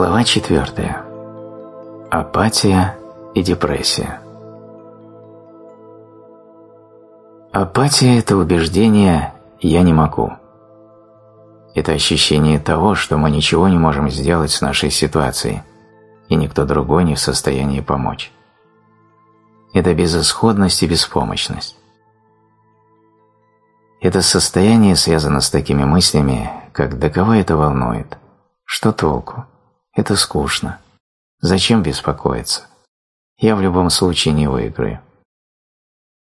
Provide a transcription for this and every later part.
Глава 4. Апатия и депрессия. Апатия – это убеждение «я не могу». Это ощущение того, что мы ничего не можем сделать с нашей ситуацией, и никто другой не в состоянии помочь. Это безысходность и беспомощность. Это состояние связано с такими мыслями, как «да кого это волнует?», «что толку?», это скучно. Зачем беспокоиться? Я в любом случае не выиграю.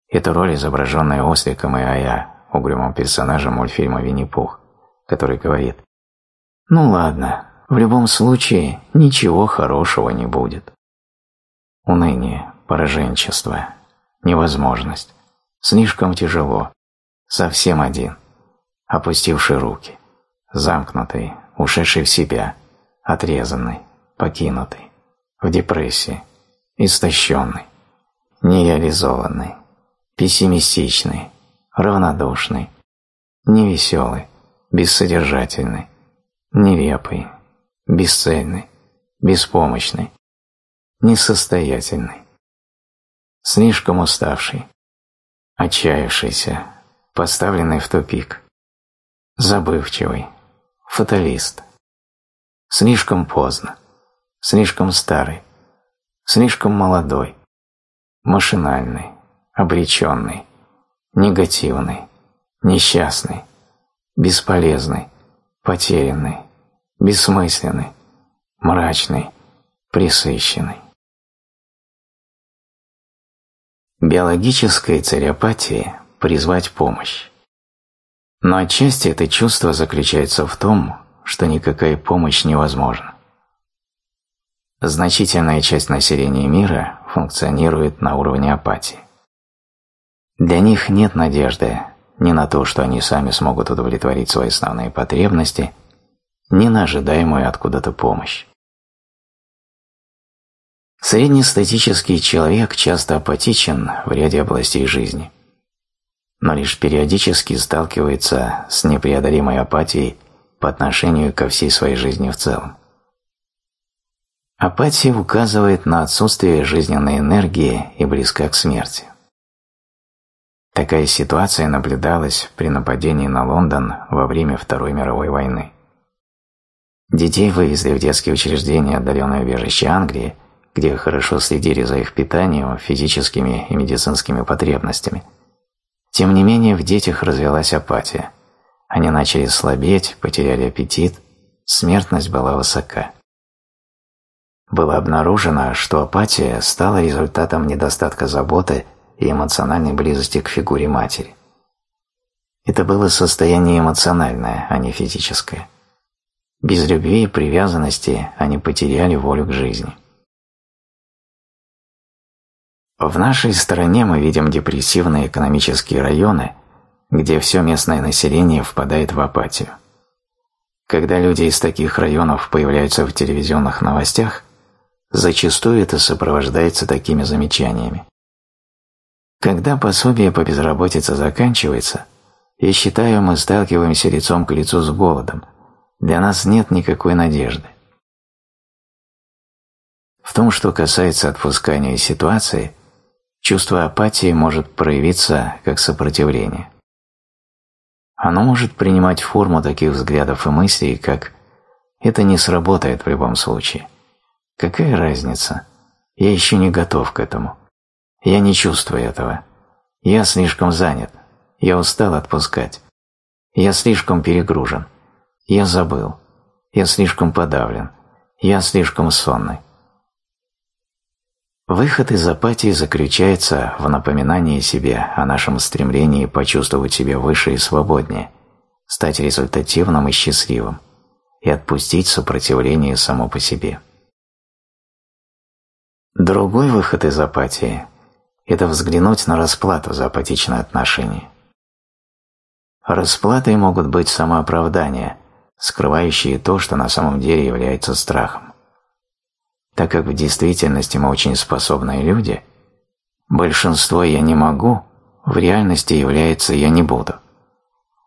Эта роль, изображенная Осликом и Ая, угрюмым персонажем мультфильма «Винни-Пух», который говорит «Ну ладно, в любом случае ничего хорошего не будет». Уныние, пораженчество, невозможность, слишком тяжело, совсем один, опустивший руки, замкнутый, ушедший в себя – отрезанный, покинутый, в депрессии, истощенный, нереализованный, пессимистичный, равнодушный, невеселый, бессодержательный, нелепый, бесцельный, беспомощный, несостоятельный, слишком уставший, отчаявшийся, поставленный в тупик, забывчивый, фаталист – Слишком поздно, слишком старый, слишком молодой, машинальный, обреченный, негативный, несчастный, бесполезный, потерянный, бессмысленный, мрачный, пресыщенный. Биологическая цель апатии – призвать помощь. Но отчасти это чувство заключается в том, что никакая помощь невозможна. Значительная часть населения мира функционирует на уровне апатии. Для них нет надежды ни на то, что они сами смогут удовлетворить свои основные потребности, ни на ожидаемую откуда-то помощь. Среднестатический человек часто апатичен в ряде областей жизни, но лишь периодически сталкивается с непреодолимой апатией по отношению ко всей своей жизни в целом. Апатия указывает на отсутствие жизненной энергии и близка к смерти. Такая ситуация наблюдалась при нападении на Лондон во время Второй мировой войны. Детей вывезли в детские учреждения отдаленной убежища Англии, где хорошо следили за их питанием, физическими и медицинскими потребностями. Тем не менее, в детях развилась апатия – они начали слабеть, потеряли аппетит, смертность была высока. Было обнаружено, что апатия стала результатом недостатка заботы и эмоциональной близости к фигуре матери. Это было состояние эмоциональное, а не физическое. Без любви и привязанности они потеряли волю к жизни. В нашей стране мы видим депрессивные экономические районы, где все местное население впадает в апатию. Когда люди из таких районов появляются в телевизионных новостях, зачастую это сопровождается такими замечаниями. Когда пособие по безработице заканчивается, я считаю, мы сталкиваемся лицом к лицу с голодом. Для нас нет никакой надежды. В том, что касается отпускания ситуации, чувство апатии может проявиться как сопротивление. Оно может принимать форму таких взглядов и мыслей, как «это не сработает в любом случае». Какая разница? Я еще не готов к этому. Я не чувствую этого. Я слишком занят. Я устал отпускать. Я слишком перегружен. Я забыл. Я слишком подавлен. Я слишком сонный. Выход из апатии заключается в напоминании себе о нашем стремлении почувствовать себя выше и свободнее, стать результативным и счастливым и отпустить сопротивление само по себе. Другой выход из апатии – это взглянуть на расплату за апатичное отношение. Расплатой могут быть самооправдания, скрывающие то, что на самом деле является страхом. Так как в действительности мы очень способные люди, большинство «я не могу» в реальности является «я не буду».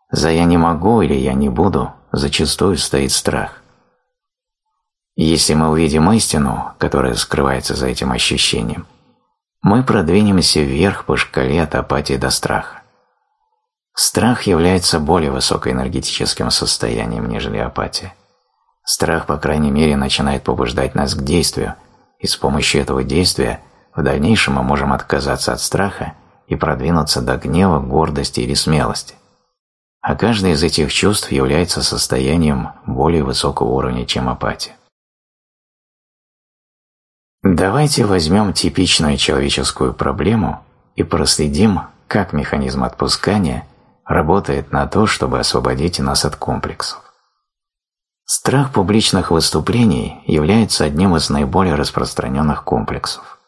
За «я не могу» или «я не буду» зачастую стоит страх. Если мы увидим истину, которая скрывается за этим ощущением, мы продвинемся вверх по шкале от апатии до страха. Страх является более высокоэнергетическим состоянием, нежели апатия. Страх, по крайней мере, начинает побуждать нас к действию, и с помощью этого действия в дальнейшем мы можем отказаться от страха и продвинуться до гнева, гордости или смелости. А каждое из этих чувств является состоянием более высокого уровня, чем апатия. Давайте возьмем типичную человеческую проблему и проследим, как механизм отпускания работает на то, чтобы освободить нас от комплексов. Страх публичных выступлений является одним из наиболее распространенных комплексов.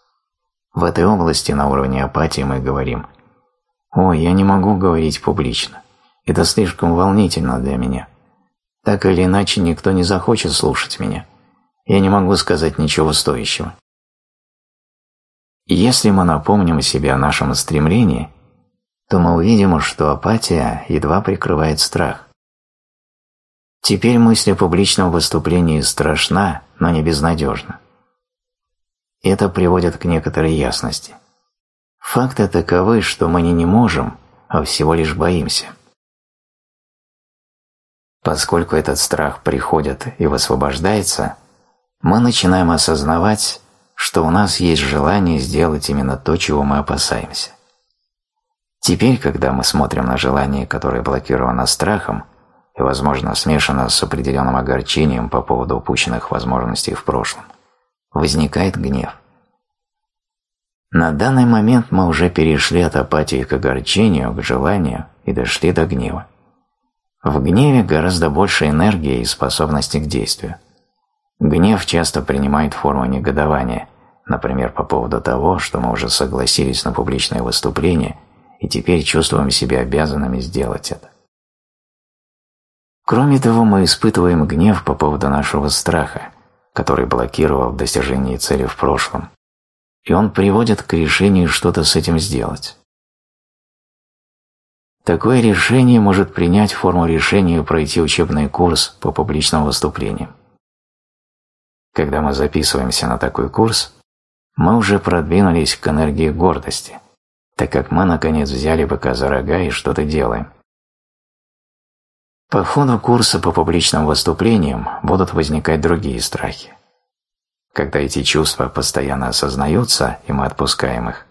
В этой области на уровне апатии мы говорим «Ой, я не могу говорить публично, это слишком волнительно для меня. Так или иначе никто не захочет слушать меня, я не могу сказать ничего стоящего». Если мы напомним себе о нашем стремлении, то мы увидим, что апатия едва прикрывает страх. Теперь мысль о публичном выступлении страшна, но не безнадежна. Это приводит к некоторой ясности. Факты таковы, что мы не не можем, а всего лишь боимся. Поскольку этот страх приходит и высвобождается, мы начинаем осознавать, что у нас есть желание сделать именно то, чего мы опасаемся. Теперь, когда мы смотрим на желание, которое блокировано страхом, и, возможно, смешано с определенным огорчением по поводу упущенных возможностей в прошлом, возникает гнев. На данный момент мы уже перешли от апатии к огорчению, к желанию и дошли до гнева. В гневе гораздо больше энергии и способности к действию. Гнев часто принимает форму негодования, например, по поводу того, что мы уже согласились на публичное выступление и теперь чувствуем себя обязанными сделать это. Кроме того, мы испытываем гнев по поводу нашего страха, который блокировал достижение цели в прошлом, и он приводит к решению что-то с этим сделать. Такое решение может принять форму решения пройти учебный курс по публичным выступлениям. Когда мы записываемся на такой курс, мы уже продвинулись к энергии гордости, так как мы наконец взяли быка за рога и что-то делаем. По ходу курса по публичным выступлениям будут возникать другие страхи. Когда эти чувства постоянно осознаются, и мы отпускаем их,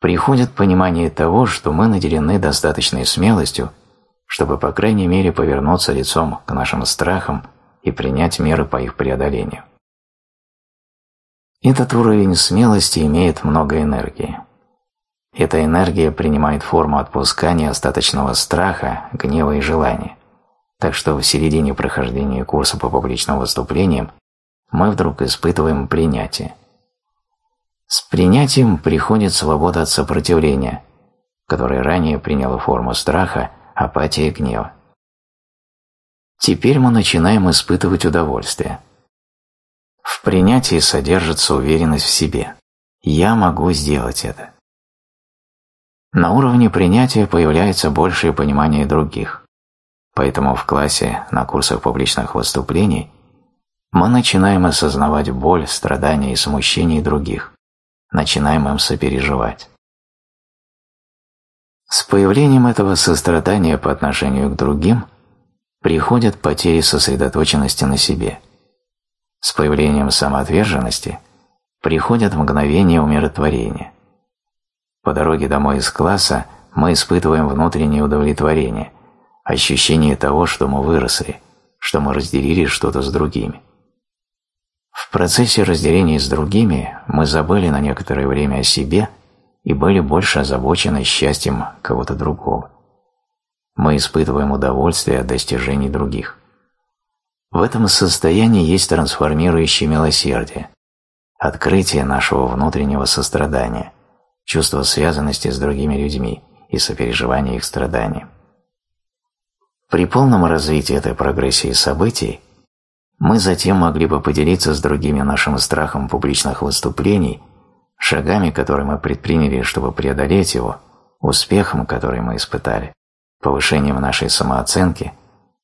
приходит понимание того, что мы наделены достаточной смелостью, чтобы по крайней мере повернуться лицом к нашим страхам и принять меры по их преодолению. Этот уровень смелости имеет много энергии. Эта энергия принимает форму отпускания остаточного страха, гнева и желания. Так что в середине прохождения курса по публичным выступлениям мы вдруг испытываем принятие. С принятием приходит свобода от сопротивления, которое ранее приняло форму страха, апатии и гнева. Теперь мы начинаем испытывать удовольствие. В принятии содержится уверенность в себе. Я могу сделать это. На уровне принятия появляется большее понимание других. Поэтому в классе, на курсах публичных выступлений, мы начинаем осознавать боль, страдания и смущение других, начинаем им сопереживать. С появлением этого сострадания по отношению к другим приходят потери сосредоточенности на себе. С появлением самоотверженности приходят мгновения умиротворения. По дороге домой из класса мы испытываем внутреннее удовлетворение, ощущение того, что мы выросли, что мы разделили что-то с другими. В процессе разделения с другими мы забыли на некоторое время о себе и были больше озабочены счастьем кого-то другого. Мы испытываем удовольствие от достижений других. В этом состоянии есть трансформирующее милосердие, открытие нашего внутреннего сострадания, чувство связанности с другими людьми и сопереживание их страданиям. При полном развитии этой прогрессии событий мы затем могли бы поделиться с другими нашим страхом публичных выступлений, шагами, которые мы предприняли, чтобы преодолеть его, успехом, который мы испытали, повышением нашей самооценки,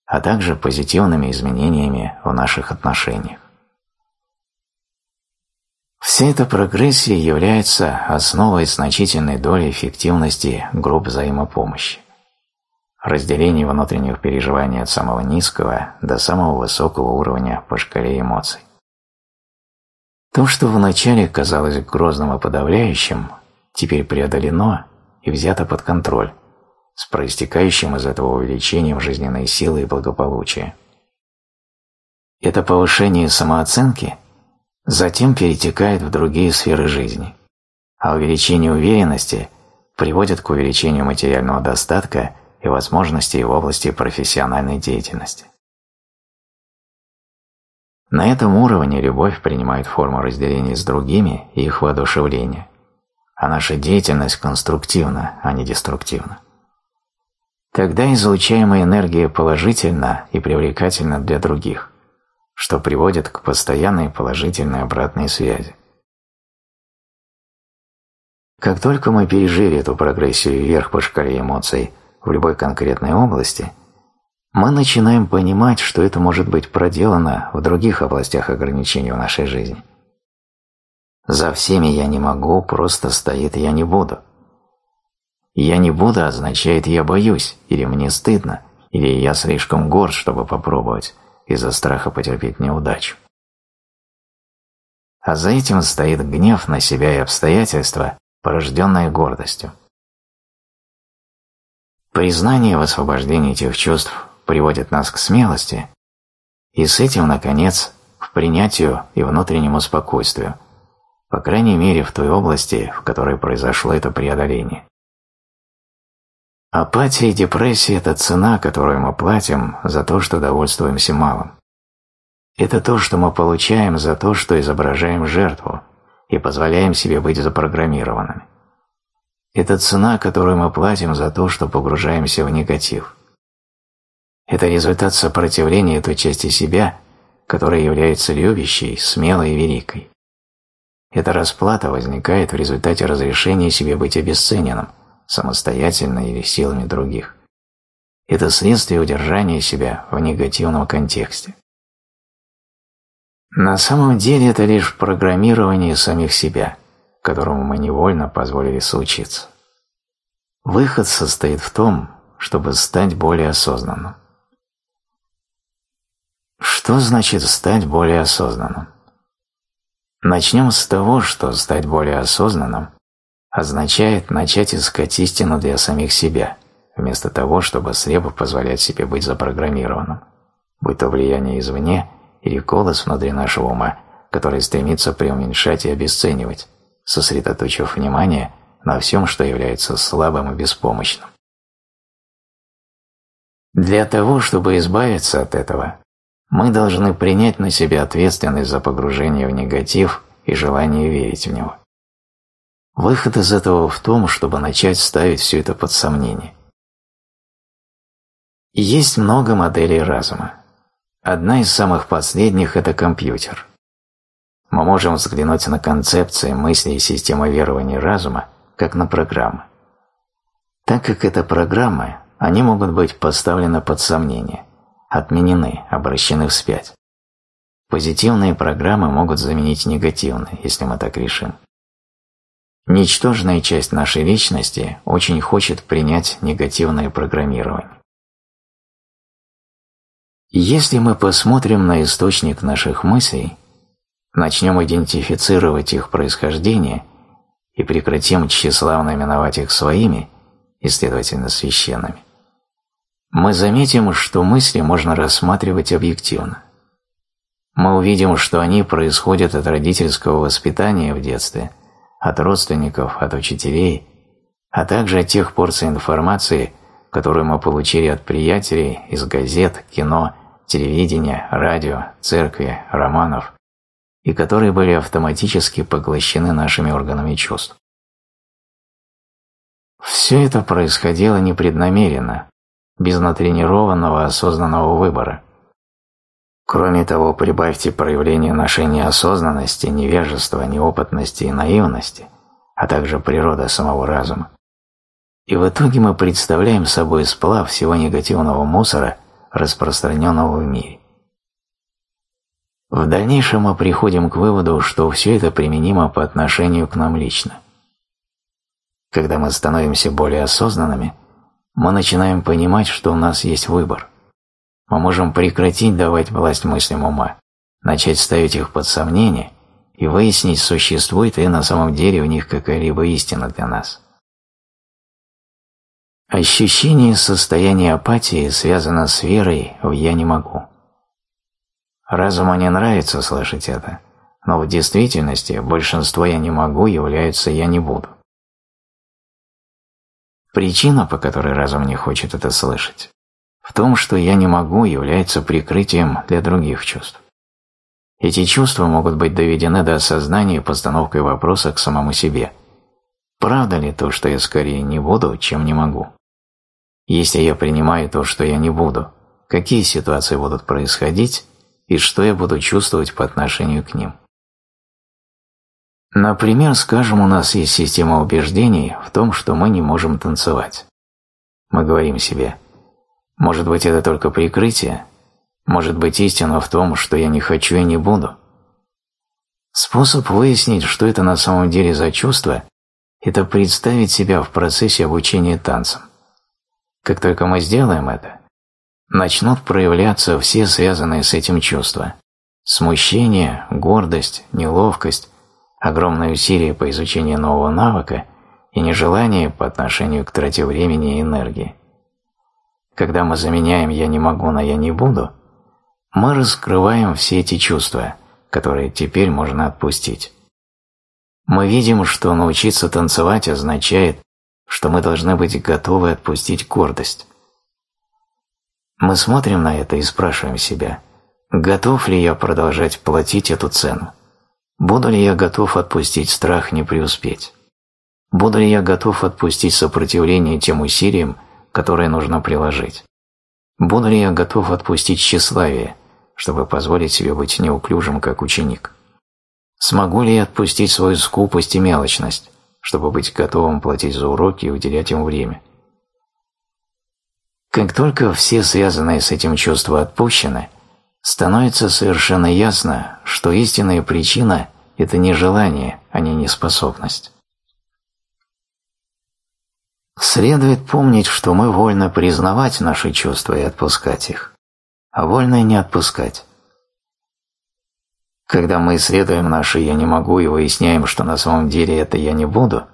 а также позитивными изменениями в наших отношениях. Вся эта прогрессия является основой значительной доли эффективности групп взаимопомощи. Разделение внутренних переживаний от самого низкого до самого высокого уровня по шкале эмоций. То, что вначале казалось грозным и подавляющим, теперь преодолено и взято под контроль, с проистекающим из этого увеличением жизненной силы и благополучия. Это повышение самооценки затем перетекает в другие сферы жизни, а увеличение уверенности приводит к увеличению материального достатка и возможностей в области профессиональной деятельности. На этом уровне любовь принимает форму разделения с другими и их воодушевления, а наша деятельность конструктивна, а не деструктивна. Тогда излучаемая энергия положительна и привлекательна для других, что приводит к постоянной положительной обратной связи. Как только мы пережили эту прогрессию вверх по шкале эмоций в любой конкретной области, мы начинаем понимать, что это может быть проделано в других областях ограничений в нашей жизни. За всеми «я не могу» просто стоит «я не буду». «Я не буду» означает «я боюсь» или «мне стыдно» или «я слишком горд, чтобы попробовать» из-за страха потерпеть неудачу. А за этим стоит гнев на себя и обстоятельства, порожденные гордостью. Признание в освобождении этих чувств приводит нас к смелости, и с этим, наконец, к принятию и внутреннему спокойствию, по крайней мере в той области, в которой произошло это преодоление. Апатия и депрессия – это цена, которую мы платим за то, что довольствуемся малым. Это то, что мы получаем за то, что изображаем жертву и позволяем себе быть запрограммированными. Это цена, которую мы платим за то, что погружаемся в негатив. Это результат сопротивления той части себя, которая является любящей, смелой и великой. Эта расплата возникает в результате разрешения себе быть обесцененным – самостоятельно или силами других. Это следствие удержания себя в негативном контексте. На самом деле это лишь программирование самих себя, которому мы невольно позволили случиться. Выход состоит в том, чтобы стать более осознанным. Что значит стать более осознанным? Начнем с того, что стать более осознанным означает начать искать истину для самих себя, вместо того, чтобы слепо позволять себе быть запрограммированным, будь то влияние извне или голос внутри нашего ума, который стремится преуменьшать и обесценивать, сосредоточив внимание на всем, что является слабым и беспомощным. Для того, чтобы избавиться от этого, мы должны принять на себя ответственность за погружение в негатив и желание верить в него. Выход из этого в том, чтобы начать ставить все это под сомнение. Есть много моделей разума. Одна из самых последних – это компьютер. Мы можем взглянуть на концепции, мысли и системы верования разума, как на программы. Так как это программы, они могут быть поставлены под сомнение, отменены, обращены вспять. Позитивные программы могут заменить негативные, если мы так решим. Ничтожная часть нашей личности очень хочет принять негативное программирование. Если мы посмотрим на источник наших мыслей, начнем идентифицировать их происхождение и прекратим тщеславно именовать их своими и, следовательно, священными, мы заметим, что мысли можно рассматривать объективно. Мы увидим, что они происходят от родительского воспитания в детстве – от родственников, от учителей, а также от тех порций информации, которую мы получили от приятелей из газет, кино, телевидения, радио, церкви, романов, и которые были автоматически поглощены нашими органами чувств. Все это происходило непреднамеренно, без натренированного осознанного выбора. Кроме того, прибавьте проявление нашей неосознанности, невежества, неопытности и наивности, а также природа самого разума. И в итоге мы представляем собой сплав всего негативного мусора, распространенного в мире. В дальнейшем мы приходим к выводу, что все это применимо по отношению к нам лично. Когда мы становимся более осознанными, мы начинаем понимать, что у нас есть выбор. Мы можем прекратить давать власть мыслям ума, начать ставить их под сомнение и выяснить, существует ли на самом деле в них какая-либо истина для нас. Ощущение состояния апатии связано с верой в «я не могу». Разуму не нравится слышать это, но в действительности большинство «я не могу» являются «я не буду». Причина, по которой разум не хочет это слышать, в том, что «я не могу» является прикрытием для других чувств. Эти чувства могут быть доведены до осознания постановкой вопроса к самому себе. Правда ли то, что я скорее не буду, чем не могу? Если я принимаю то, что я не буду, какие ситуации будут происходить и что я буду чувствовать по отношению к ним? Например, скажем, у нас есть система убеждений в том, что мы не можем танцевать. Мы говорим себе, может быть, это только прикрытие, может быть, истина в том, что я не хочу и не буду. Способ выяснить, что это на самом деле за чувство, это представить себя в процессе обучения танцам. Как только мы сделаем это, начнут проявляться все связанные с этим чувства – смущение, гордость, неловкость, огромное усилие по изучению нового навыка и нежелание по отношению к трате времени и энергии. Когда мы заменяем «я не могу» на «я не буду», мы раскрываем все эти чувства, которые теперь можно отпустить. Мы видим, что научиться танцевать означает, что мы должны быть готовы отпустить гордость. Мы смотрим на это и спрашиваем себя, готов ли я продолжать платить эту цену. Буду ли я готов отпустить страх не преуспеть? Буду ли я готов отпустить сопротивление тем усилиям, которые нужно приложить? Буду ли я готов отпустить тщеславие, чтобы позволить себе быть неуклюжим, как ученик? Смогу ли я отпустить свою скупость и мелочность, чтобы быть готовым платить за уроки и уделять им время? Как только все связанные с этим чувства отпущены, становится совершенно ясно, что истинная причина – это не желание, а не неспособность. Следует помнить, что мы вольны признавать наши чувства и отпускать их, а вольны не отпускать. Когда мы исследуем наше «я не могу» и выясняем, что на самом деле это «я не буду»,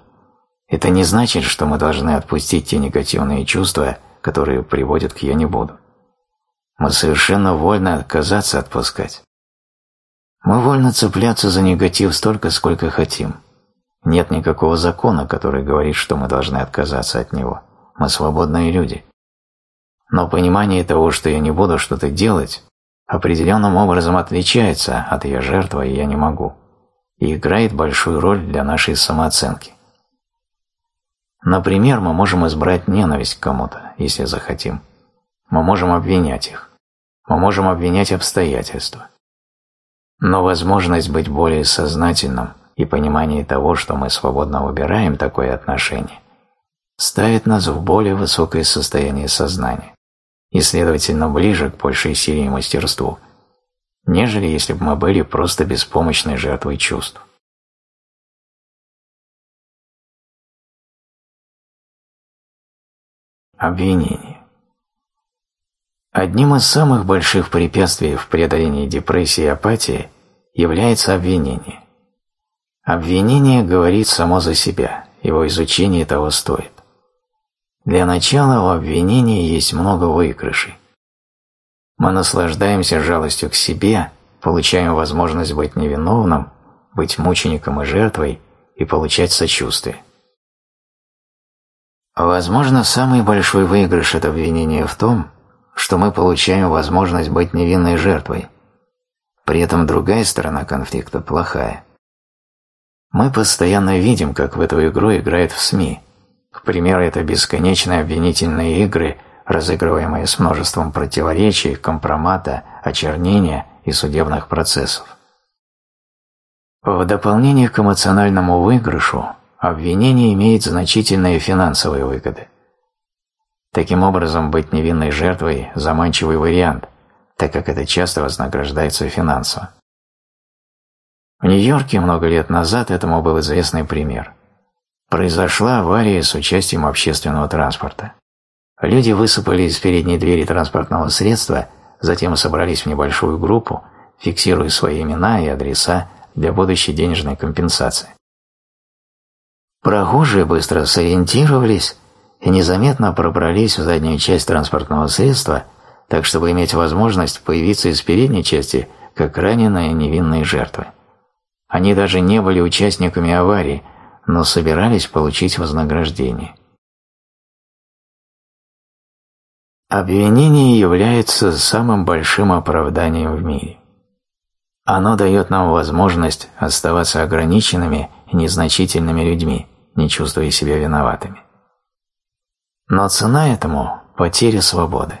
это не значит, что мы должны отпустить те негативные чувства, которые приводят к «я не буду». Мы совершенно вольны отказаться отпускать. Мы вольны цепляться за негатив столько, сколько хотим. Нет никакого закона, который говорит, что мы должны отказаться от него. Мы свободные люди. Но понимание того, что я не буду что-то делать, определенным образом отличается от «я жертва» и «я не могу» и играет большую роль для нашей самооценки. Например, мы можем избрать ненависть к кому-то, если захотим. Мы можем обвинять их мы можем обвинять обстоятельства. Но возможность быть более сознательным и понимание того, что мы свободно выбираем такое отношение, ставит нас в более высокое состояние сознания и, следовательно, ближе к большей силе и мастерству, нежели если бы мы были просто беспомощной жертвой чувств. Обвинение Одним из самых больших препятствий в преодолении депрессии и апатии является обвинение. Обвинение говорит само за себя, его изучение того стоит. Для начала у обвинения есть много выигрышей. Мы наслаждаемся жалостью к себе, получаем возможность быть невиновным, быть мучеником и жертвой и получать сочувствие. Возможно, самый большой выигрыш от обвинения в том, что мы получаем возможность быть невинной жертвой. При этом другая сторона конфликта плохая. Мы постоянно видим, как в эту игру играют в СМИ. К примеру, это бесконечные обвинительные игры, разыгрываемые с множеством противоречий, компромата, очернения и судебных процессов. В дополнение к эмоциональному выигрышу, обвинение имеет значительные финансовые выгоды. Таким образом, быть невинной жертвой – заманчивый вариант, так как это часто вознаграждается финансово. В Нью-Йорке много лет назад этому был известный пример. Произошла авария с участием общественного транспорта. Люди высыпали из передней двери транспортного средства, затем собрались в небольшую группу, фиксируя свои имена и адреса для будущей денежной компенсации. Прохожие быстро сориентировались и незаметно пробрались в заднюю часть транспортного средства, так чтобы иметь возможность появиться из передней части как раненые невинные жертвы. Они даже не были участниками аварии, но собирались получить вознаграждение. Обвинение является самым большим оправданием в мире. Оно дает нам возможность оставаться ограниченными и незначительными людьми, не чувствуя себя виноватыми. Но цена этому – потеря свободы.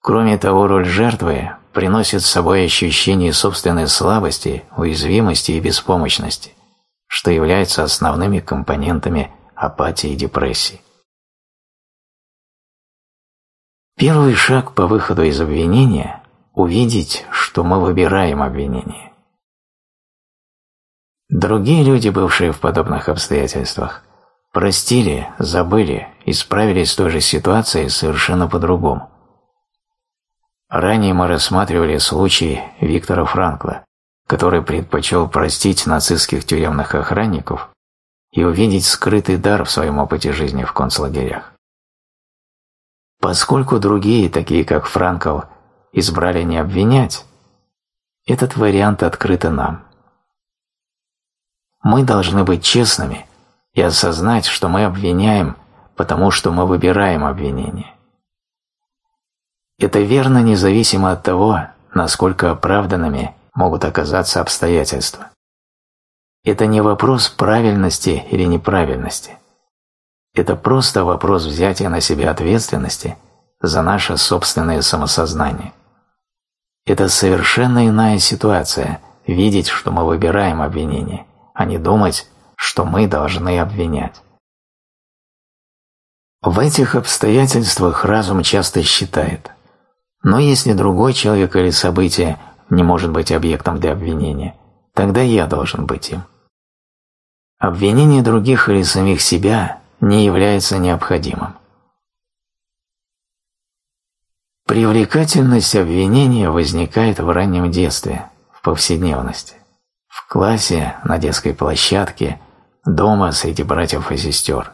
Кроме того, роль жертвы приносит с собой ощущение собственной слабости, уязвимости и беспомощности, что являются основными компонентами апатии и депрессии. Первый шаг по выходу из обвинения – увидеть, что мы выбираем обвинение. Другие люди, бывшие в подобных обстоятельствах, простили, забыли и справились с той же ситуацией совершенно по-другому. Ранее мы рассматривали случай Виктора Франкла, который предпочел простить нацистских тюремных охранников и увидеть скрытый дар в своем опыте жизни в концлагерях. Поскольку другие, такие как Франкл, избрали не обвинять, этот вариант открыт и нам. Мы должны быть честными и осознать, что мы обвиняем, потому что мы выбираем обвинение. Это верно независимо от того, насколько оправданными могут оказаться обстоятельства. Это не вопрос правильности или неправильности. Это просто вопрос взятия на себя ответственности за наше собственное самосознание. Это совершенно иная ситуация – видеть, что мы выбираем обвинение, а не думать, что мы должны обвинять. В этих обстоятельствах разум часто считает, но если другой человек или событие не может быть объектом для обвинения, тогда я должен быть им. Обвинение других или самих себя не является необходимым. Привлекательность обвинения возникает в раннем детстве, в повседневности, в классе, на детской площадке, дома среди братьев и сестер.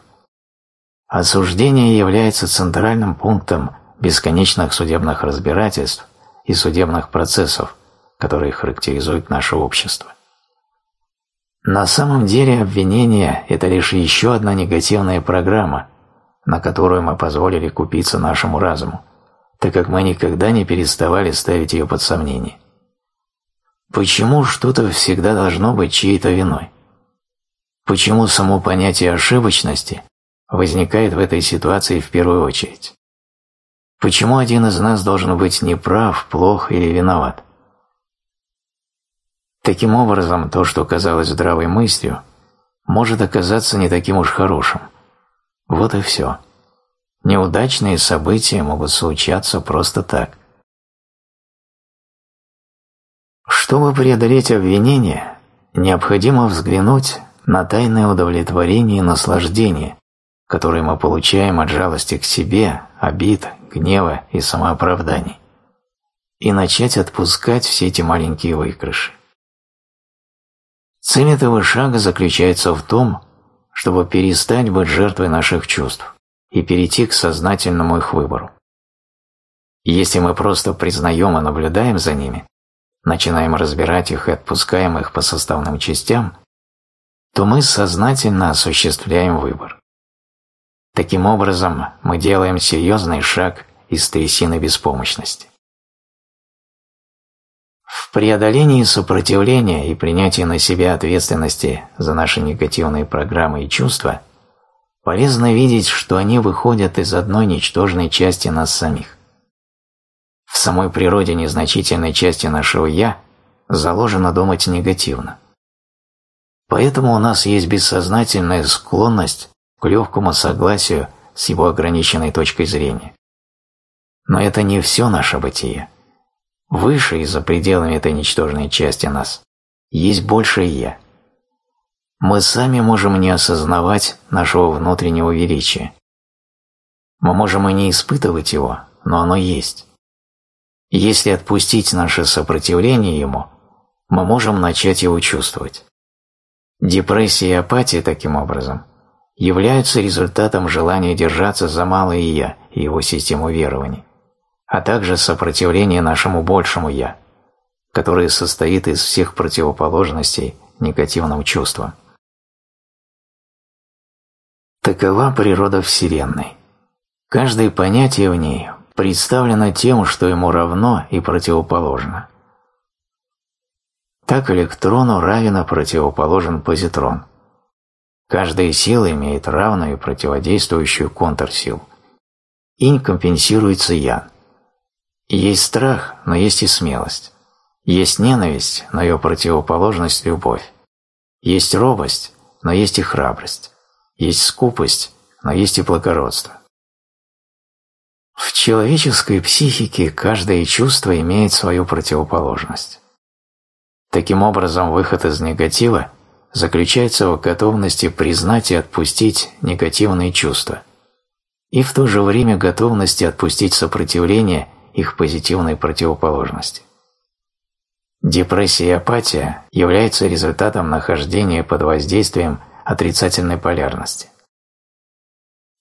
Осуждение является центральным пунктом бесконечных судебных разбирательств и судебных процессов, которые характеризуют наше общество. На самом деле обвинение – это лишь еще одна негативная программа, на которую мы позволили купиться нашему разуму, так как мы никогда не переставали ставить ее под сомнение. Почему что-то всегда должно быть чьей-то виной? Почему само понятие ошибочности возникает в этой ситуации в первую очередь? Почему один из нас должен быть неправ, плох или виноват? Таким образом, то, что казалось здравой мыслью, может оказаться не таким уж хорошим. Вот и все. Неудачные события могут случаться просто так. Чтобы преодолеть обвинение, необходимо взглянуть на тайное удовлетворение и наслаждение, которые мы получаем от жалости к себе, обид, гнева и самооправданий, и начать отпускать все эти маленькие выигрыши. Цель этого шага заключается в том, чтобы перестать быть жертвой наших чувств и перейти к сознательному их выбору. Если мы просто признаем и наблюдаем за ними, начинаем разбирать их и отпускаем их по составным частям, то мы сознательно осуществляем выбор. Таким образом, мы делаем серьезный шаг из трясины беспомощности. В преодолении сопротивления и принятии на себя ответственности за наши негативные программы и чувства полезно видеть, что они выходят из одной ничтожной части нас самих. В самой природе незначительной части нашего «я» заложено думать негативно. Поэтому у нас есть бессознательная склонность к легкому согласию с его ограниченной точкой зрения. Но это не все наше бытие. Выше и за пределами этой ничтожной части нас есть большее «я». Мы сами можем не осознавать нашего внутреннего величия. Мы можем и не испытывать его, но оно есть. Если отпустить наше сопротивление ему, мы можем начать его чувствовать. Депрессия и апатия, таким образом, являются результатом желания держаться за малое «я» и его систему верований, а также сопротивления нашему большему «я», которое состоит из всех противоположностей негативным чувствам. Такова природа Вселенной. Каждое понятие в ней представлено тем, что ему равно и противоположно. Так электрону равен и противоположен позитрон. Каждая сила имеет равную и противодействующую контрсилу. Инь компенсируется ян. Есть страх, но есть и смелость. Есть ненависть, но ее противоположность – любовь. Есть робость, но есть и храбрость. Есть скупость, но есть и благородство. В человеческой психике каждое чувство имеет свою противоположность. Таким образом, выход из негатива заключается в готовности признать и отпустить негативные чувства, и в то же время готовности отпустить сопротивление их позитивной противоположности. Депрессия и апатия являются результатом нахождения под воздействием отрицательной полярности.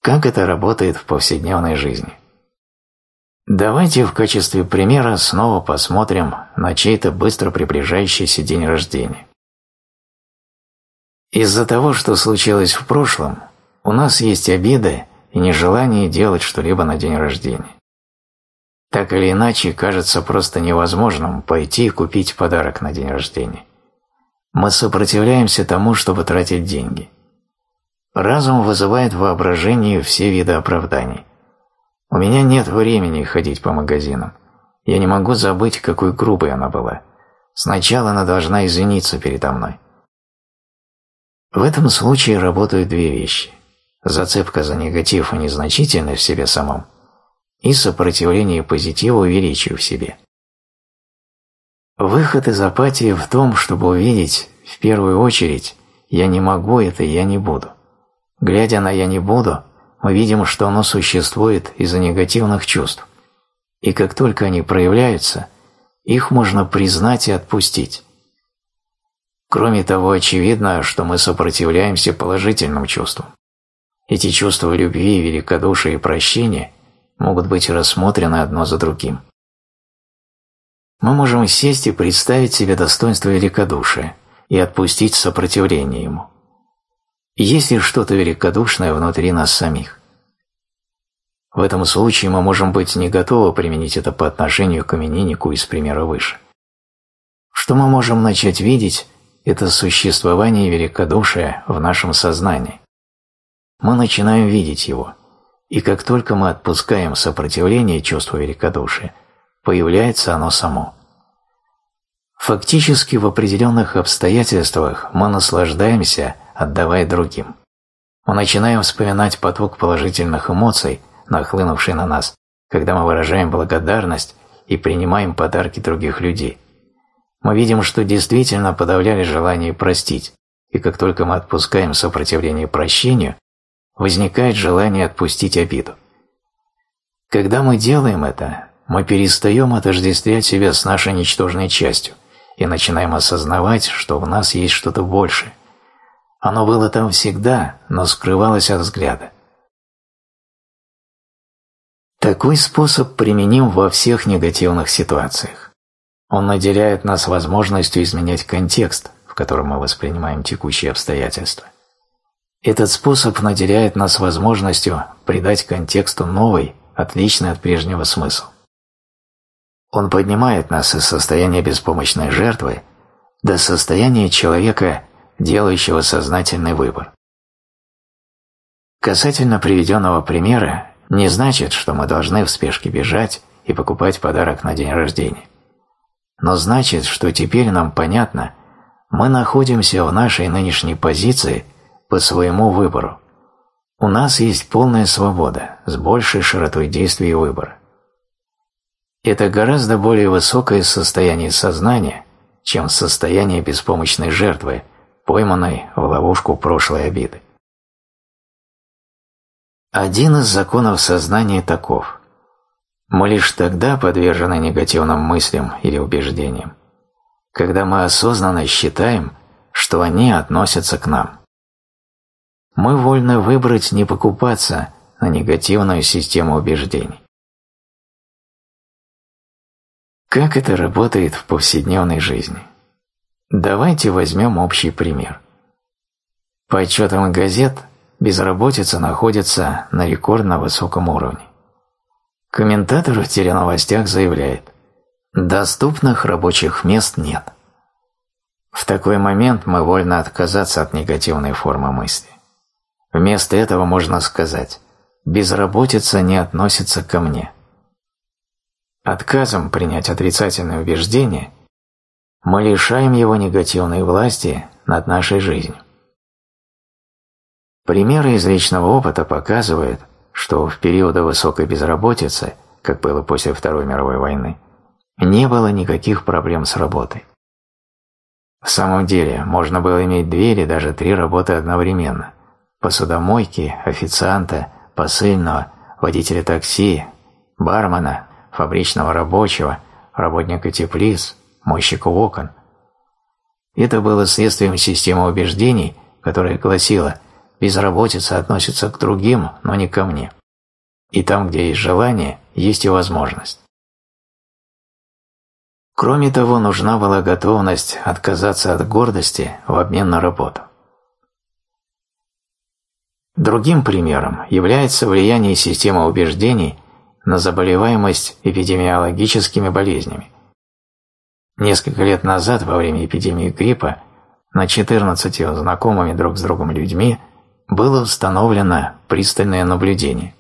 Как это работает в повседневной жизни? Давайте в качестве примера снова посмотрим на чей-то быстро приближающийся день рождения. Из-за того, что случилось в прошлом, у нас есть обиды и нежелание делать что-либо на день рождения. Так или иначе, кажется просто невозможным пойти и купить подарок на день рождения. Мы сопротивляемся тому, чтобы тратить деньги. Разум вызывает воображение все виды оправданий. У меня нет времени ходить по магазинам. Я не могу забыть, какой грубой она была. Сначала она должна извиниться передо мной. В этом случае работают две вещи. Зацепка за негатив и незначительность в себе самом – и сопротивление позитива увеличив в себе. Выход из апатии в том, чтобы увидеть, в первую очередь, «я не могу это, я не буду». Глядя на «я не буду», мы видим, что оно существует из-за негативных чувств. И как только они проявляются, их можно признать и отпустить. Кроме того, очевидно, что мы сопротивляемся положительным чувствам. Эти чувства любви, великодушия и прощения могут быть рассмотрены одно за другим. Мы можем сесть и представить себе достоинство великодушия и отпустить сопротивление ему. Есть ли что-то великодушное внутри нас самих? В этом случае мы можем быть не готовы применить это по отношению к имениннику из примера выше. Что мы можем начать видеть – это существование великодушия в нашем сознании. Мы начинаем видеть его – и как только мы отпускаем сопротивление чувству великодушия, появляется оно само. Фактически в определенных обстоятельствах мы наслаждаемся, отдавая другим. Мы начинаем вспоминать поток положительных эмоций, нахлынувший на нас, когда мы выражаем благодарность и принимаем подарки других людей. Мы видим, что действительно подавляли желание простить, и как только мы отпускаем сопротивление прощению, возникает желание отпустить обиду. Когда мы делаем это, мы перестаем отождествлять себя с нашей ничтожной частью и начинаем осознавать, что в нас есть что-то большее. Оно было там всегда, но скрывалось от взгляда. Такой способ применим во всех негативных ситуациях. Он наделяет нас возможностью изменять контекст, в котором мы воспринимаем текущие обстоятельства. Этот способ наделяет нас возможностью придать контексту новый, отличный от прежнего смысл. Он поднимает нас из состояния беспомощной жертвы до состояния человека, делающего сознательный выбор. Касательно приведенного примера, не значит, что мы должны в спешке бежать и покупать подарок на день рождения. Но значит, что теперь нам понятно, мы находимся в нашей нынешней позиции – по своему выбору. У нас есть полная свобода с большей широтой действий и выбора. Это гораздо более высокое состояние сознания, чем состояние беспомощной жертвы, пойманной в ловушку прошлой обиды. Один из законов сознания таков. Мы лишь тогда подвержены негативным мыслям или убеждениям, когда мы осознанно считаем, что они относятся к нам. Мы вольны выбрать не покупаться на негативную систему убеждений. Как это работает в повседневной жизни? Давайте возьмем общий пример. По отчетам газет, безработица находится на рекордно высоком уровне. Комментатор в теленовостях заявляет, доступных рабочих мест нет. В такой момент мы вольны отказаться от негативной формы мысли. Вместо этого можно сказать «безработица не относится ко мне». Отказом принять отрицательное убеждение мы лишаем его негативной власти над нашей жизнью. Примеры из личного опыта показывают, что в периоды высокой безработицы, как было после Второй мировой войны, не было никаких проблем с работой. В самом деле, можно было иметь две или даже три работы одновременно – посудомойки, официанта, посыльного, водителя такси, бармена, фабричного рабочего, работника теплиц, мойщика окон. Это было следствием системы убеждений, которая гласила «безработица относится к другим, но не ко мне». И там, где есть желание, есть и возможность. Кроме того, нужна была готовность отказаться от гордости в обмен на работу. Другим примером является влияние системы убеждений на заболеваемость эпидемиологическими болезнями. Несколько лет назад, во время эпидемии гриппа, на 14 знакомыми друг с другом людьми было установлено пристальное наблюдение.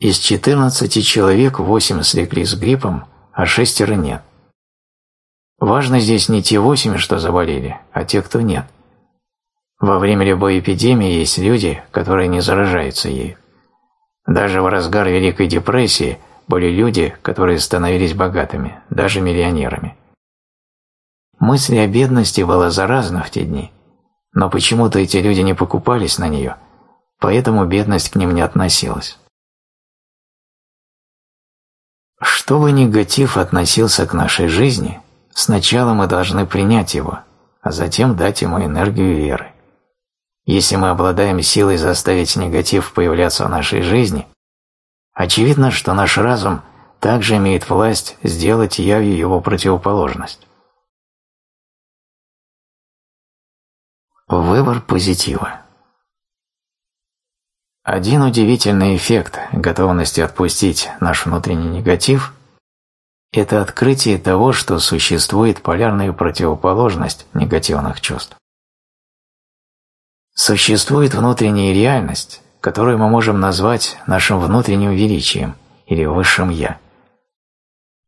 Из 14 человек 8 слегли с гриппом, а шестеро нет. Важно здесь не те 8, что заболели, а те, кто нет. Во время любой эпидемии есть люди, которые не заражаются ею. Даже в разгар Великой депрессии были люди, которые становились богатыми, даже миллионерами. Мысли о бедности была заразна в те дни, но почему-то эти люди не покупались на нее, поэтому бедность к ним не относилась. Чтобы негатив относился к нашей жизни, сначала мы должны принять его, а затем дать ему энергию веры. Если мы обладаем силой заставить негатив появляться в нашей жизни, очевидно, что наш разум также имеет власть сделать явью его противоположность. Выбор позитива Один удивительный эффект готовности отпустить наш внутренний негатив – это открытие того, что существует полярная противоположность негативных чувств. Существует внутренняя реальность, которую мы можем назвать нашим внутренним величием или высшим «я».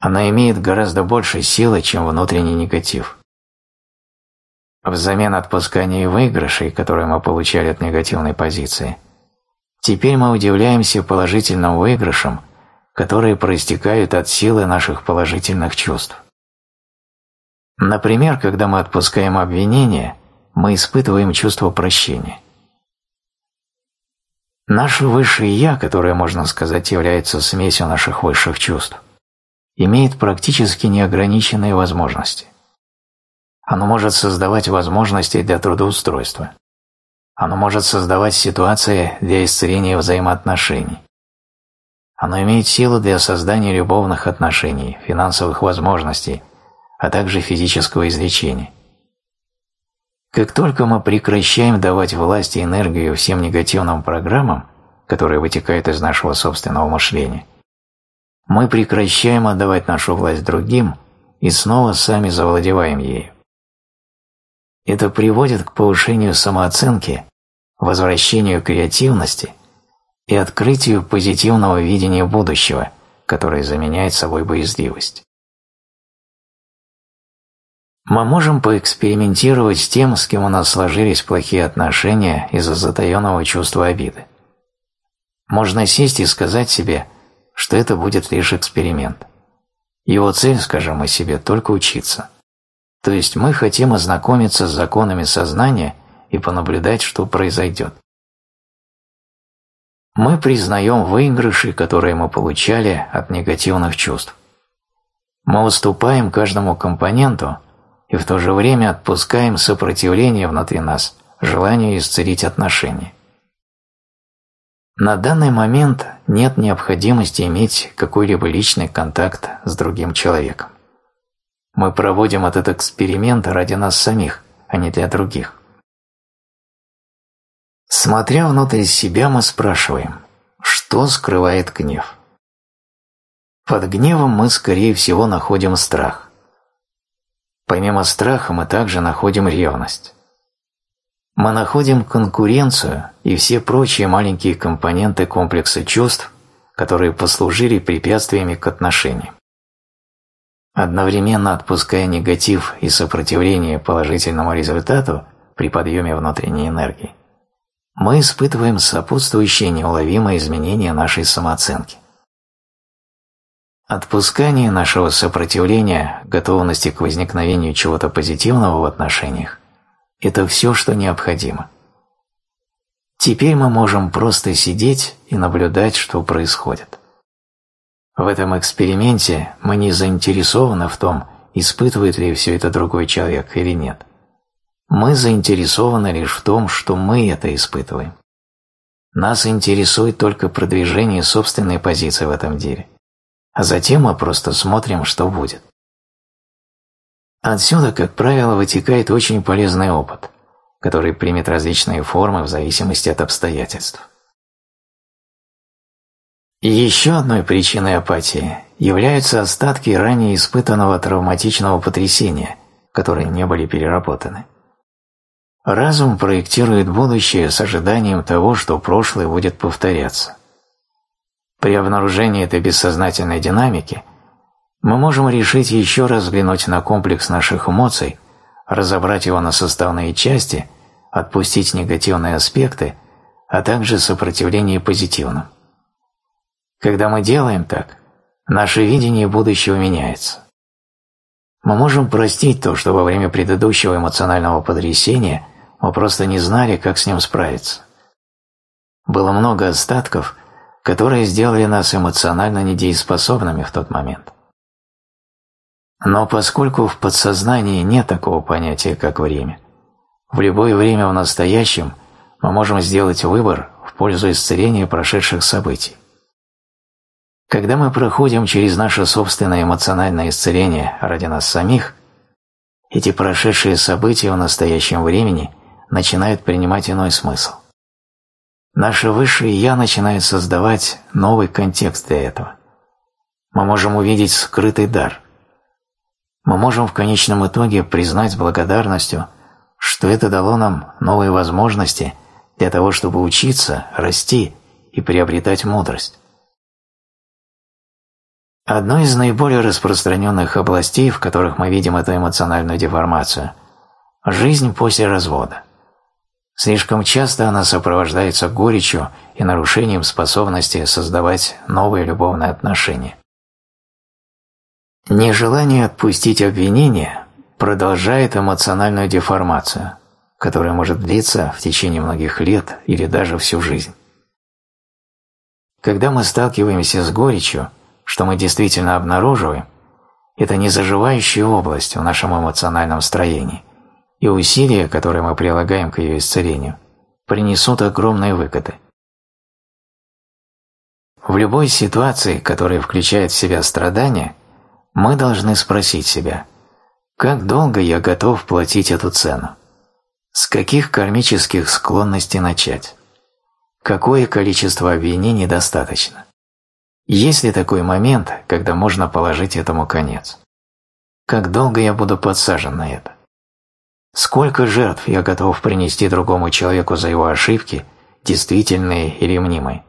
Она имеет гораздо больше силы, чем внутренний негатив. Взамен отпускания выигрышей, которые мы получали от негативной позиции, теперь мы удивляемся положительным выигрышам, которые проистекают от силы наших положительных чувств. Например, когда мы отпускаем обвинения – мы испытываем чувство прощения. Наше высшее «я», которое, можно сказать, является смесью наших высших чувств, имеет практически неограниченные возможности. Оно может создавать возможности для трудоустройства. Оно может создавать ситуации для исцеления взаимоотношений. Оно имеет силу для создания любовных отношений, финансовых возможностей, а также физического излечения – как только мы прекращаем давать власть и энергию всем негативным программам, которые вытекают из нашего собственного мышления, мы прекращаем отдавать нашу власть другим и снова сами завладеваем ею. Это приводит к повышению самооценки, возвращению креативности и открытию позитивного видения будущего, которое заменяет собой боязливость. Мы можем поэкспериментировать с тем, с кем у нас сложились плохие отношения из-за затаенного чувства обиды. Можно сесть и сказать себе, что это будет лишь эксперимент. Его цель, скажем о себе, только учиться. То есть мы хотим ознакомиться с законами сознания и понаблюдать, что произойдет. Мы признаем выигрыши, которые мы получали от негативных чувств. Мы уступаем каждому компоненту и в то же время отпускаем сопротивление внутри нас, желанию исцелить отношения. На данный момент нет необходимости иметь какой-либо личный контакт с другим человеком. Мы проводим этот эксперимент ради нас самих, а не для других. Смотря внутрь себя, мы спрашиваем, что скрывает гнев? Под гневом мы, скорее всего, находим страх. Помимо страха мы также находим ревность. Мы находим конкуренцию и все прочие маленькие компоненты комплекса чувств, которые послужили препятствиями к отношениям. Одновременно отпуская негатив и сопротивление положительному результату при подъеме внутренней энергии, мы испытываем сопутствующие неуловимые изменения нашей самооценки. Отпускание нашего сопротивления готовности к возникновению чего-то позитивного в отношениях – это все, что необходимо. Теперь мы можем просто сидеть и наблюдать, что происходит. В этом эксперименте мы не заинтересованы в том, испытывает ли все это другой человек или нет. Мы заинтересованы лишь в том, что мы это испытываем. Нас интересует только продвижение собственной позиции в этом деле, а затем мы просто смотрим, что будет. Отсюда, как правило, вытекает очень полезный опыт, который примет различные формы в зависимости от обстоятельств. Еще одной причиной апатии являются остатки ранее испытанного травматичного потрясения, которые не были переработаны. Разум проектирует будущее с ожиданием того, что прошлое будет повторяться. При обнаружении этой бессознательной динамики мы можем решить еще раз взглянуть на комплекс наших эмоций, разобрать его на составные части, отпустить негативные аспекты, а также сопротивление позитивным. Когда мы делаем так, наше видение будущего меняется. Мы можем простить то, что во время предыдущего эмоционального потрясения – мы просто не знали, как с ним справиться. Было много остатков, которые сделали нас эмоционально недееспособными в тот момент. Но поскольку в подсознании нет такого понятия, как время, в любое время в настоящем мы можем сделать выбор в пользу исцеления прошедших событий. Когда мы проходим через наше собственное эмоциональное исцеление ради нас самих, эти прошедшие события в настоящем времени – начинают принимать иной смысл. Наше Высшее Я начинает создавать новый контекст для этого. Мы можем увидеть скрытый дар. Мы можем в конечном итоге признать благодарностью, что это дало нам новые возможности для того, чтобы учиться, расти и приобретать мудрость. Одной из наиболее распространенных областей, в которых мы видим эту эмоциональную деформацию – жизнь после развода. Слишком часто она сопровождается горечью и нарушением способности создавать новые любовные отношения. Нежелание отпустить обвинение продолжает эмоциональную деформацию, которая может длиться в течение многих лет или даже всю жизнь. Когда мы сталкиваемся с горечью, что мы действительно обнаруживаем, это незаживающая область в нашем эмоциональном строении – и усилия, которые мы прилагаем к ее исцелению, принесут огромные выгоды. В любой ситуации, которая включает в себя страдания, мы должны спросить себя, как долго я готов платить эту цену? С каких кармических склонностей начать? Какое количество обвинений достаточно? Есть ли такой момент, когда можно положить этому конец? Как долго я буду подсажен на это? Сколько жертв я готов принести другому человеку за его ошибки, действительные или мнимые?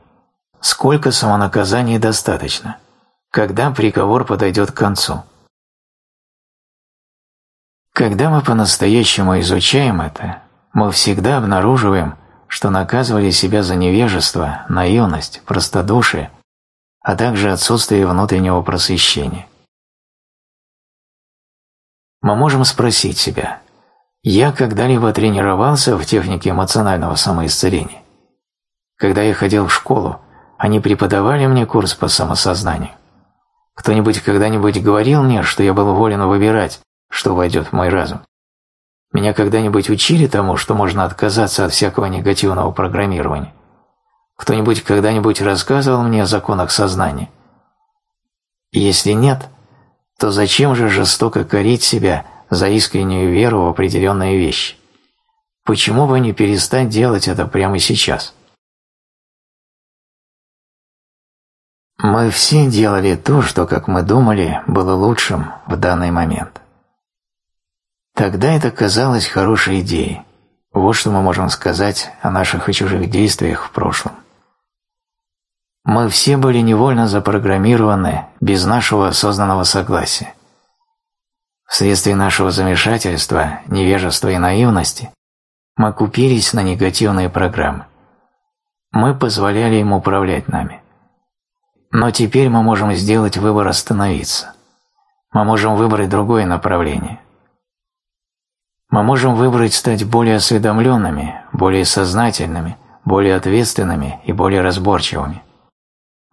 Сколько самонаказаний достаточно? Когда приговор подойдет к концу? Когда мы по-настоящему изучаем это, мы всегда обнаруживаем, что наказывали себя за невежество, наивность, простодушие, а также отсутствие внутреннего просвещения. Мы можем спросить себя, я когда-либо тренировался в технике эмоционального самоисцеления? Когда я ходил в школу, они преподавали мне курс по самосознанию. Кто-нибудь когда-нибудь говорил мне, что я был волен выбирать, что войдет в мой разум? Меня когда-нибудь учили тому, что можно отказаться от всякого негативного программирования? Кто-нибудь когда-нибудь рассказывал мне о законах сознания? Если нет, то зачем же жестоко корить себя за искреннюю веру в определенные вещи? Почему бы не перестать делать это прямо сейчас? Мы все делали то, что, как мы думали, было лучшим в данный момент. Тогда это казалось хорошей идеей. Вот что мы можем сказать о наших и чужих действиях в прошлом. Мы все были невольно запрограммированы без нашего осознанного согласия. Вследствие нашего замешательства, невежества и наивности мы купились на негативные программы. Мы позволяли им управлять нами. Но теперь мы можем сделать выбор остановиться. Мы можем выбрать другое направление. Мы можем выбрать стать более осведомленными, более сознательными, более ответственными и более разборчивыми.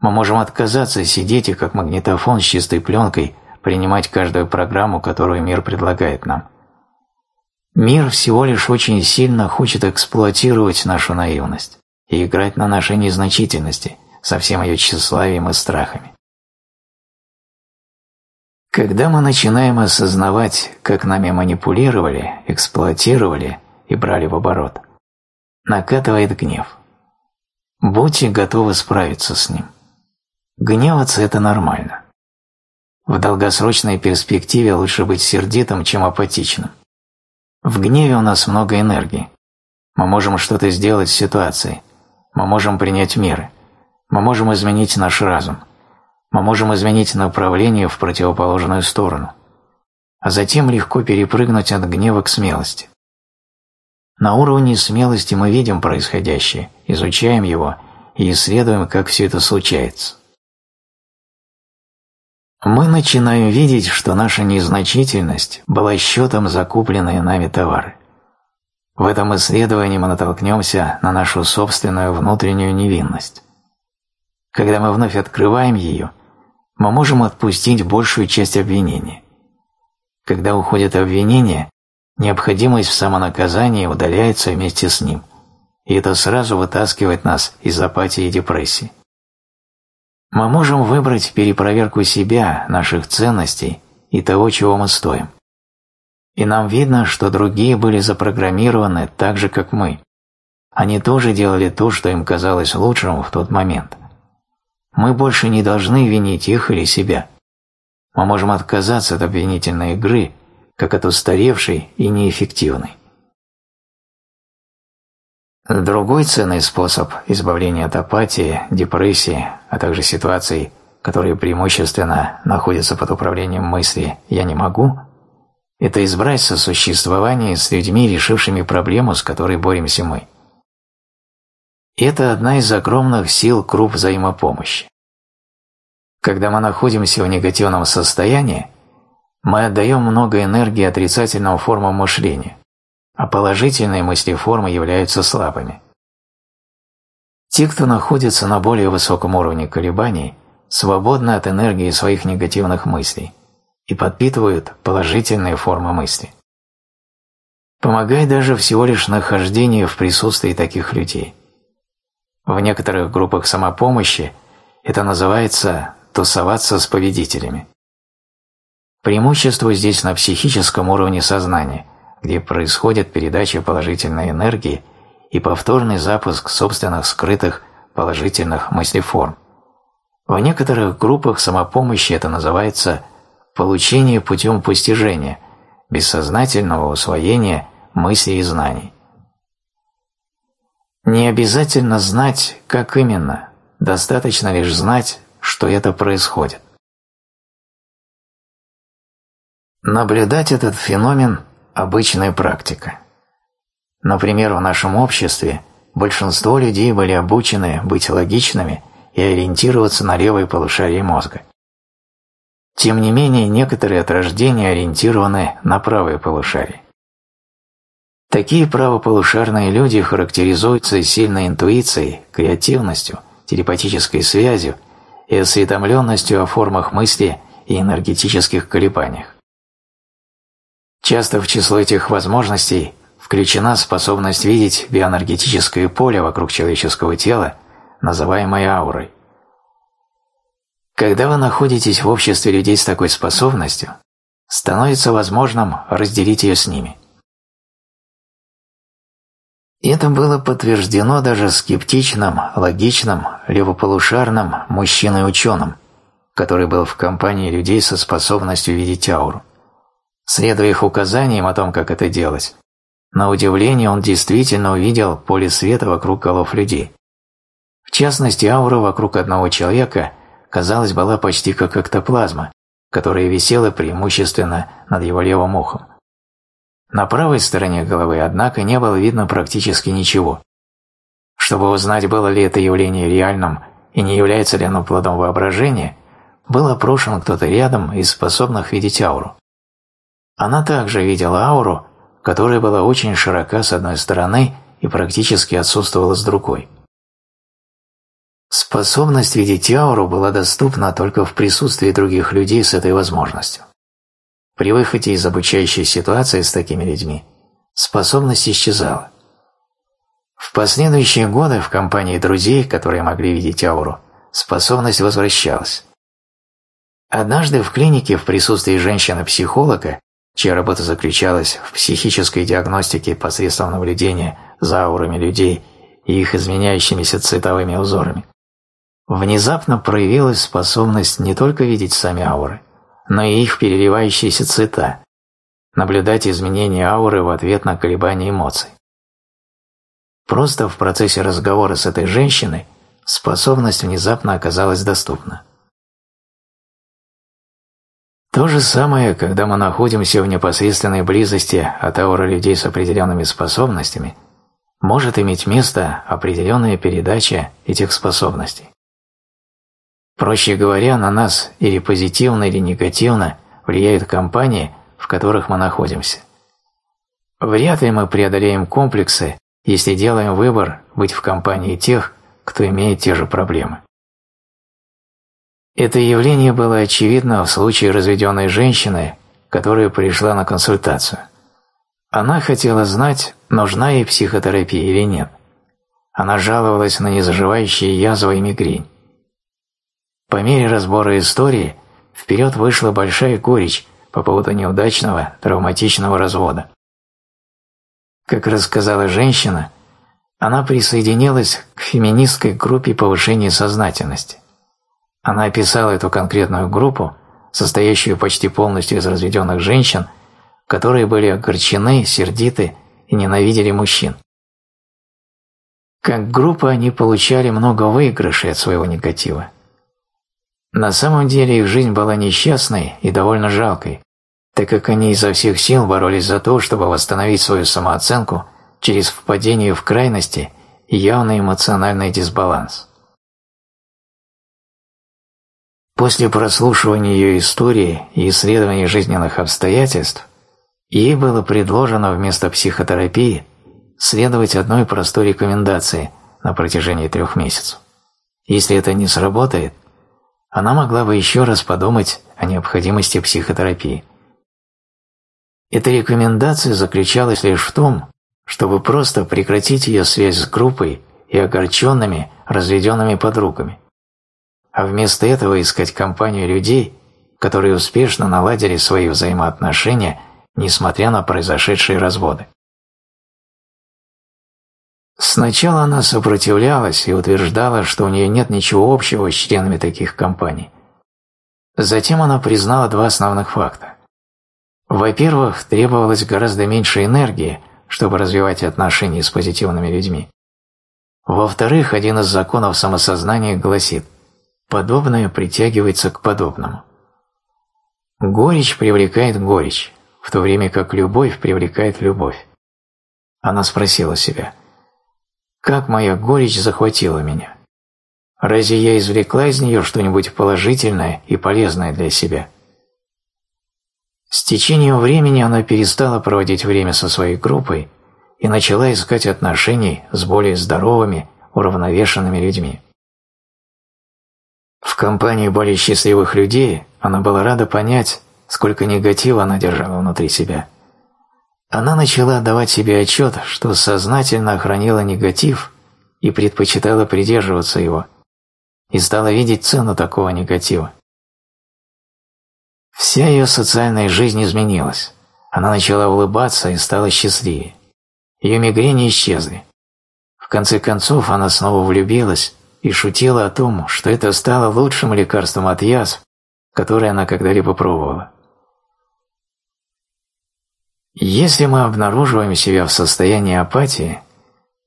Мы можем отказаться сидеть и как магнитофон с чистой пленкой принимать каждую программу, которую мир предлагает нам. Мир всего лишь очень сильно хочет эксплуатировать нашу наивность и играть на нашей незначительности, со всем ее тщеславием и страхами. Когда мы начинаем осознавать, как нами манипулировали, эксплуатировали и брали в оборот, накатывает гнев. Будьте готовы справиться с ним. Гневаться – это нормально. В долгосрочной перспективе лучше быть сердитым, чем апатичным. В гневе у нас много энергии. Мы можем что-то сделать с ситуацией. Мы можем принять меры – мы можем изменить наш разум. Мы можем изменить направление в противоположную сторону. А затем легко перепрыгнуть от гнева к смелости. На уровне смелости мы видим происходящее, изучаем его и исследуем, как все это случается. Мы начинаем видеть, что наша незначительность была счетом закупленные нами товары. В этом исследовании мы натолкнемся на нашу собственную внутреннюю невинность. Когда мы вновь открываем ее, мы можем отпустить большую часть обвинения. Когда уходит обвинение, необходимость в самонаказании удаляется вместе с ним, и это сразу вытаскивает нас из апатии и депрессии. Мы можем выбрать перепроверку себя, наших ценностей и того, чего мы стоим. И нам видно, что другие были запрограммированы так же, как мы. Они тоже делали то, что им казалось лучшим в тот момент. Мы больше не должны винить их или себя. Мы можем отказаться от обвинительной игры, как от устаревшей и неэффективной. Другой ценный способ избавления от апатии, депрессии, а также ситуаций, которые преимущественно находятся под управлением мысли «я не могу», это избрать сосуществование с людьми, решившими проблему, с которой боремся мы. Это одна из огромных сил круг взаимопомощи. Когда мы находимся в негативном состоянии, мы отдаем много энергии отрицательным формам мышления, а положительные мыслеформы являются слабыми. Те, кто находится на более высоком уровне колебаний, свободны от энергии своих негативных мыслей и подпитывают положительные формы мысли. Помогает даже всего лишь нахождение в присутствии таких людей – в некоторых группах самопомощи это называется «тусоваться с победителями». Преимущество здесь на психическом уровне сознания, где происходит передача положительной энергии и повторный запуск собственных скрытых положительных мыслеформ. В некоторых группах самопомощи это называется получение путем постижения, бессознательного усвоения мыслей и знаний. Не обязательно знать, как именно, достаточно лишь знать, что это происходит. Наблюдать этот феномен – обычная практика. Например, в нашем обществе большинство людей были обучены быть логичными и ориентироваться на левое полушарие мозга. Тем не менее, некоторые от рождения ориентированы на правое полушарие. Такие правополушарные люди характеризуются сильной интуицией, креативностью, телепатической связью и осведомленностью о формах мысли и энергетических колебаниях. Часто в число этих возможностей включена способность видеть бионаргетическое поле вокруг человеческого тела, называемое аурой. Когда вы находитесь в обществе людей с такой способностью, становится возможным разделить ее с ними. Это было подтверждено даже скептичным, логичным, левополушарным мужчиной-ученым, который был в компании людей со способностью видеть ауру. Следуя их указаниям о том, как это делать, на удивление он действительно увидел поле света вокруг голов людей. В частности, аура вокруг одного человека, казалось, была почти как эктоплазма, которая висела преимущественно над его левым ухом. На правой стороне головы, однако, не было видно практически ничего. Чтобы узнать, было ли это явление реальным и не является ли оно плодом воображения, был опрошен кто-то рядом из способных видеть ауру. Она также видела ауру, которая была очень широка с одной стороны и практически отсутствовала с другой. Способность видеть ауру была доступна только в присутствии других людей с этой возможностью. При выходе из обучающей ситуации с такими людьми способность исчезала. В последующие годы в компании друзей, которые могли видеть ауру, способность возвращалась. Однажды в клинике в присутствии женщины-психолога, чья работа заключалась в психической диагностике посредством наблюдения за аурами людей и их изменяющимися цветовыми узорами, внезапно проявилась способность не только видеть сами ауры – но и их переливающиеся цвета, наблюдать изменения ауры в ответ на колебания эмоций. Просто в процессе разговора с этой женщиной способность внезапно оказалась доступна. То же самое, когда мы находимся в непосредственной близости от ауры людей с определенными способностями, может иметь место определенная передача этих способностей. Проще говоря, на нас или позитивно, или негативно влияют компании, в которых мы находимся. Вряд ли мы преодолеем комплексы, если делаем выбор быть в компании тех, кто имеет те же проблемы. Это явление было очевидно в случае разведенной женщины, которая пришла на консультацию. Она хотела знать, нужна ей психотерапия или нет. Она жаловалась на незаживающие язвы и мигрень. По мере разбора истории вперед вышла большая горечь по поводу неудачного травматичного развода. Как рассказала женщина, она присоединилась к феминистской группе повышения сознательности. Она описала эту конкретную группу, состоящую почти полностью из разведенных женщин, которые были огорчены, сердиты и ненавидели мужчин. Как группа они получали много выигрышей от своего негатива. На самом деле их жизнь была несчастной и довольно жалкой, так как они изо всех сил боролись за то, чтобы восстановить свою самооценку через впадение в крайности и явный эмоциональный дисбаланс. После прослушивания ее истории и исследования жизненных обстоятельств, ей было предложено вместо психотерапии следовать одной простой рекомендации на протяжении трех месяцев. Если это не сработает, она могла бы еще раз подумать о необходимости психотерапии. Эта рекомендация заключалась лишь в том, чтобы просто прекратить ее связь с группой и огорченными, разведенными подругами, а вместо этого искать компанию людей, которые успешно наладили свои взаимоотношения, несмотря на произошедшие разводы. Сначала она сопротивлялась и утверждала, что у нее нет ничего общего с членами таких компаний. Затем она признала два основных факта. Во-первых, требовалось гораздо меньше энергии, чтобы развивать отношения с позитивными людьми. Во-вторых, один из законов самосознания гласит «подобное притягивается к подобному». Горечь привлекает горечь, в то время как любовь привлекает любовь. Она спросила себя – как моя горечь захватила меня. Разве я извлекла из нее что-нибудь положительное и полезное для себя? С течением времени она перестала проводить время со своей группой и начала искать отношений с более здоровыми, уравновешенными людьми. В компании более счастливых людей она была рада понять, сколько негатива она держала внутри себя. Она начала давать себе отчет, что сознательно охранила негатив и предпочитала придерживаться его, и стала видеть цену такого негатива. Вся ее социальная жизнь изменилась. Она начала улыбаться и стала счастливее. Ее мигрени исчезли. В конце концов она снова влюбилась и шутила о том, что это стало лучшим лекарством от язв, которое она когда-либо пробовала. Если мы обнаруживаем себя в состоянии апатии,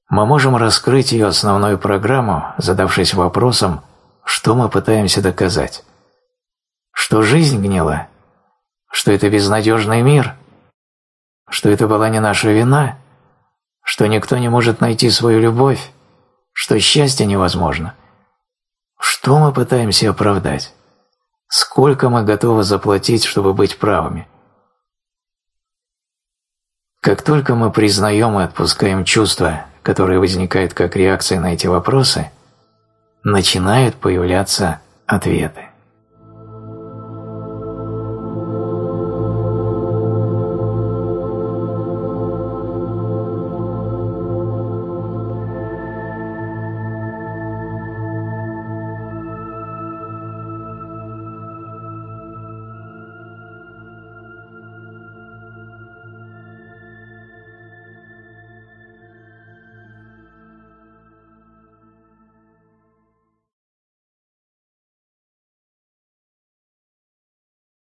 мы можем раскрыть ее основную программу, задавшись вопросом, что мы пытаемся доказать. Что жизнь гнила, что это безнадежный мир, что это была не наша вина, что никто не может найти свою любовь, что счастье невозможно. Что мы пытаемся оправдать? Сколько мы готовы заплатить, чтобы быть правыми? Как только мы признаем и отпускаем чувства, которые возникают как реакция на эти вопросы, начинают появляться ответы.